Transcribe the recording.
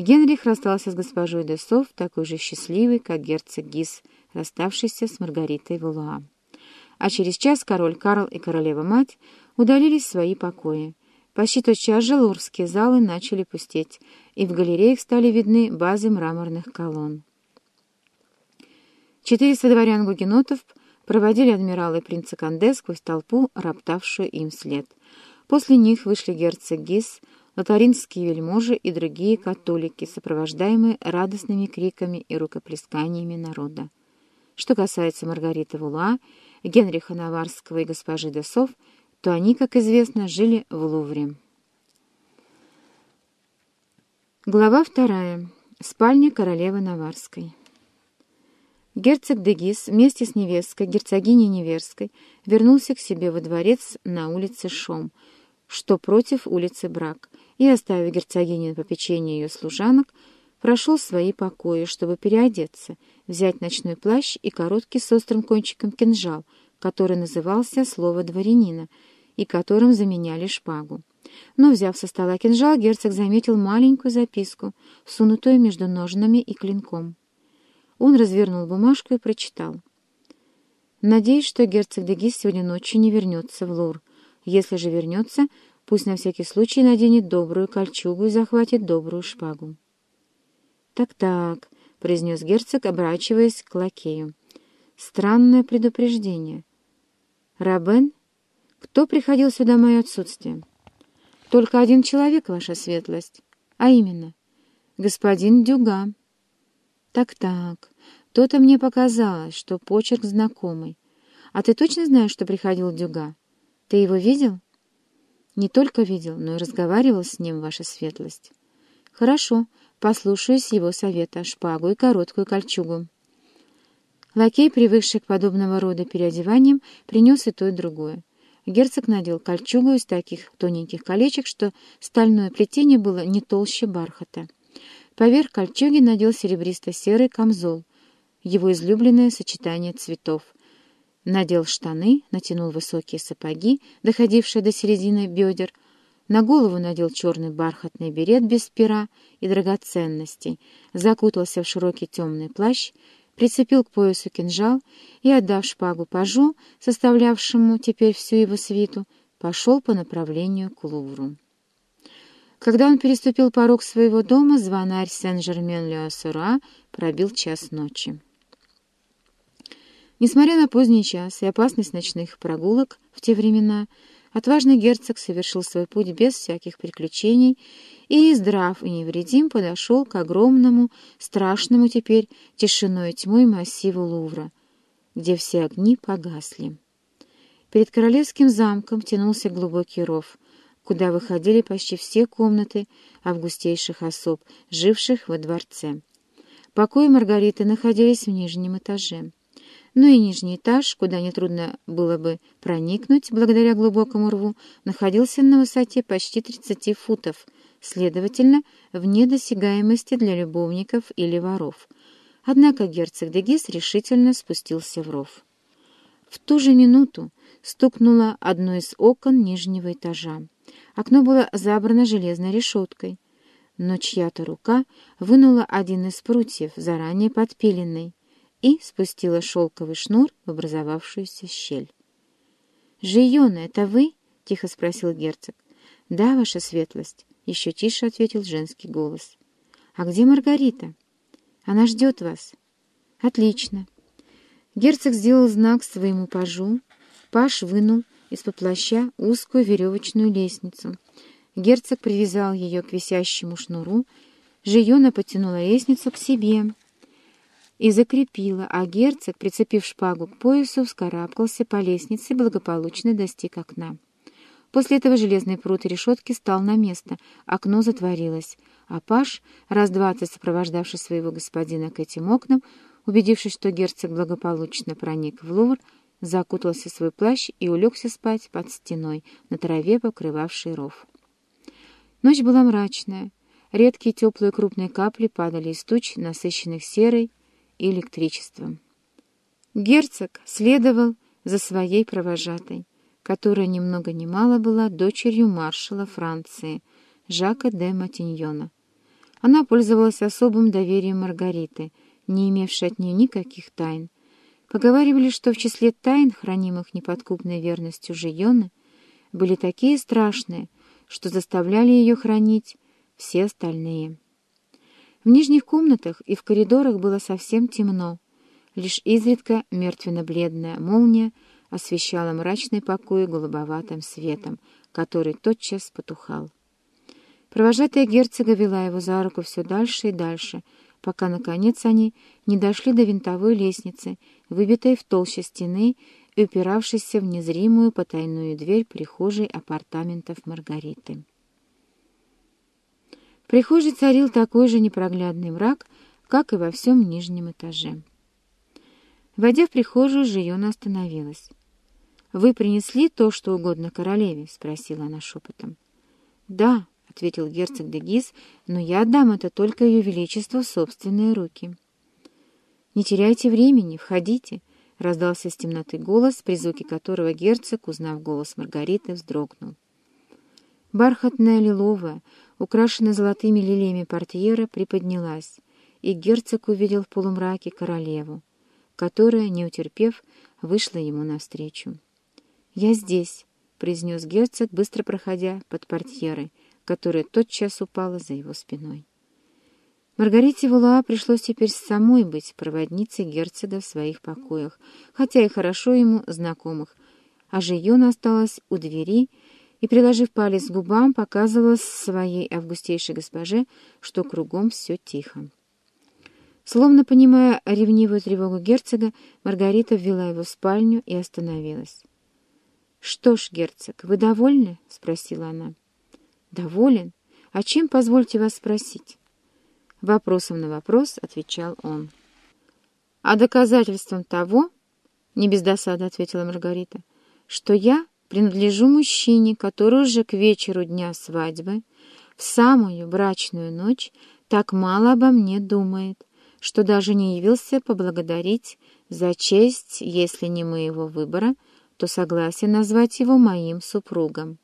Генрих расстался с госпожой де такой же счастливый, как герцог Гис, расставшийся с Маргаритой Валуа. А через час король Карл и королева-мать удалились в свои покои. Почти тотчас же лурские залы начали пустеть, и в галереях стали видны базы мраморных колонн. Четыреста дворян-гугенотов проводили адмирала и принца Канде сквозь толпу, роптавшую им вслед. После них вышли герцог Гис, лотаринские вельможи и другие католики, сопровождаемые радостными криками и рукоплесканиями народа. Что касается Маргариты Вула, Генриха Наварского и госпожи Десов, то они, как известно, жили в Лувре. Глава вторая. Спальня королевы Наварской. Герцог Дегис вместе с невесткой, герцогиней Неверской, вернулся к себе во дворец на улице Шом, что против улицы Брак, и, оставив герцогиню на попечение ее служанок, прошел в свои покои, чтобы переодеться, взять ночной плащ и короткий с острым кончиком кинжал, который назывался «Слово дворянина», и которым заменяли шпагу. Но, взяв со стола кинжал, герцог заметил маленькую записку, сунутую между ножнами и клинком. Он развернул бумажку и прочитал. «Надеюсь, что герцог Дегис сегодня ночью не вернется в Лур. Если же вернется, пусть на всякий случай наденет добрую кольчугу и захватит добрую шпагу». «Так-так», — произнес герцог, оборачиваясь к лакею. «Странное предупреждение. Рабен, кто приходил сюда в мое отсутствие?» «Только один человек, ваша светлость, а именно, господин Дюга». «Так-так, то-то мне показалось, что почерк знакомый. А ты точно знаешь, что приходил Дюга? Ты его видел?» «Не только видел, но и разговаривал с ним, ваша светлость». «Хорошо, послушаюсь его совета, шпагу и короткую кольчугу». Лакей, привыкший к подобного рода переодеваниям, принес и то, и другое. Герцог надел кольчугу из таких тоненьких колечек, что стальное плетение было не толще бархата. Поверх кольчуги надел серебристо-серый камзол, его излюбленное сочетание цветов. Надел штаны, натянул высокие сапоги, доходившие до середины бедер, на голову надел черный бархатный берет без пера и драгоценностей, закутался в широкий темный плащ, прицепил к поясу кинжал и, отдав шпагу пажу, составлявшему теперь всю его свиту, пошел по направлению к Лувру. Когда он переступил порог своего дома, звонарь Сен-Жермен-Ле-Ассура пробил час ночи. Несмотря на поздний час и опасность ночных прогулок в те времена, отважный герцог совершил свой путь без всяких приключений и, здрав и невредим, подошел к огромному, страшному теперь тишиной тьмой массиву Лувра, где все огни погасли. Перед королевским замком тянулся глубокий ров — куда выходили почти все комнаты августейших особ, живших во дворце. Покои Маргариты находились в нижнем этаже. Но и нижний этаж, куда нетрудно было бы проникнуть благодаря глубокому рву, находился на высоте почти 30 футов, следовательно, вне досягаемости для любовников или воров. Однако герцог Дегис решительно спустился в ров. В ту же минуту стукнуло одно из окон нижнего этажа. Окно было забрано железной решеткой, но чья-то рука вынула один из прутьев, заранее подпиленный, и спустила шелковый шнур в образовавшуюся щель. «Жиона, это вы?» — тихо спросил герцог. «Да, ваша светлость», — еще тише ответил женский голос. «А где Маргарита?» «Она ждет вас». «Отлично». Герцог сделал знак своему пажу. Паж вынул из-под плаща узкую веревочную лестницу. Герцог привязал ее к висящему шнуру. Жиона потянула лестницу к себе и закрепила, а герцог, прицепив шпагу к поясу, вскарабкался по лестнице благополучно достиг окна. После этого железный прут решетки стал на место, окно затворилось, а Паш, раз двадцать сопровождавший своего господина к этим окнам, убедившись, что герцог благополучно проник в Лувр, закутался в свой плащ и улегся спать под стеной, на траве, покрывавшей ров. Ночь была мрачная. Редкие теплые крупные капли падали из туч, насыщенных серой и электричеством. Герцог следовал за своей провожатой, которая ни много ни мало была дочерью маршала Франции Жака де Матиньона. Она пользовалась особым доверием Маргариты, не имевшей от нее никаких тайн. Поговаривали, что в числе тайн, хранимых неподкупной верностью Жионы, были такие страшные, что заставляли ее хранить все остальные. В нижних комнатах и в коридорах было совсем темно. Лишь изредка мертвенно-бледная молния освещала мрачный покой голубоватым светом, который тотчас потухал. Провожатая герцога вела его за руку все дальше и дальше, пока, наконец, они не дошли до винтовой лестницы, выбитой в толще стены и упиравшейся в незримую потайную дверь прихожей апартаментов Маргариты. Прихожей царил такой же непроглядный мрак, как и во всем нижнем этаже. Войдя в прихожую, Жиона остановилась. «Вы принесли то, что угодно королеве?» — спросила она шепотом. «Да», — ответил герцог де Гиз, — «но я отдам это только ее величеству в собственные руки». «Не теряйте времени, входите», — раздался из темноты голос, при звуке которого герцог, узнав голос Маргариты, вздрогнул. Бархатная лиловая, украшенная золотыми лилиями портьера, приподнялась, и герцог увидел в полумраке королеву, которая, не утерпев, вышла ему навстречу. «Я здесь», — произнес герцог, быстро проходя под портьерой, которая тотчас упала за его спиной. Маргарите Вулуа пришлось теперь самой быть проводницей герцога в своих покоях, хотя и хорошо ему знакомых, а Жиона осталась у двери и, приложив палец к губам, показывала своей августейшей госпоже, что кругом все тихо. Словно понимая ревнивую тревогу герцога, Маргарита ввела его в спальню и остановилась. «Что ж, герцог, вы довольны?» — спросила она. «Доволен? А чем, позвольте вас спросить?» Вопросом на вопрос отвечал он. «А доказательством того, — не без досады ответила Маргарита, — что я принадлежу мужчине, который уже к вечеру дня свадьбы, в самую брачную ночь, так мало обо мне думает, что даже не явился поблагодарить за честь, если не моего выбора, — то согласен назвать его моим супругом.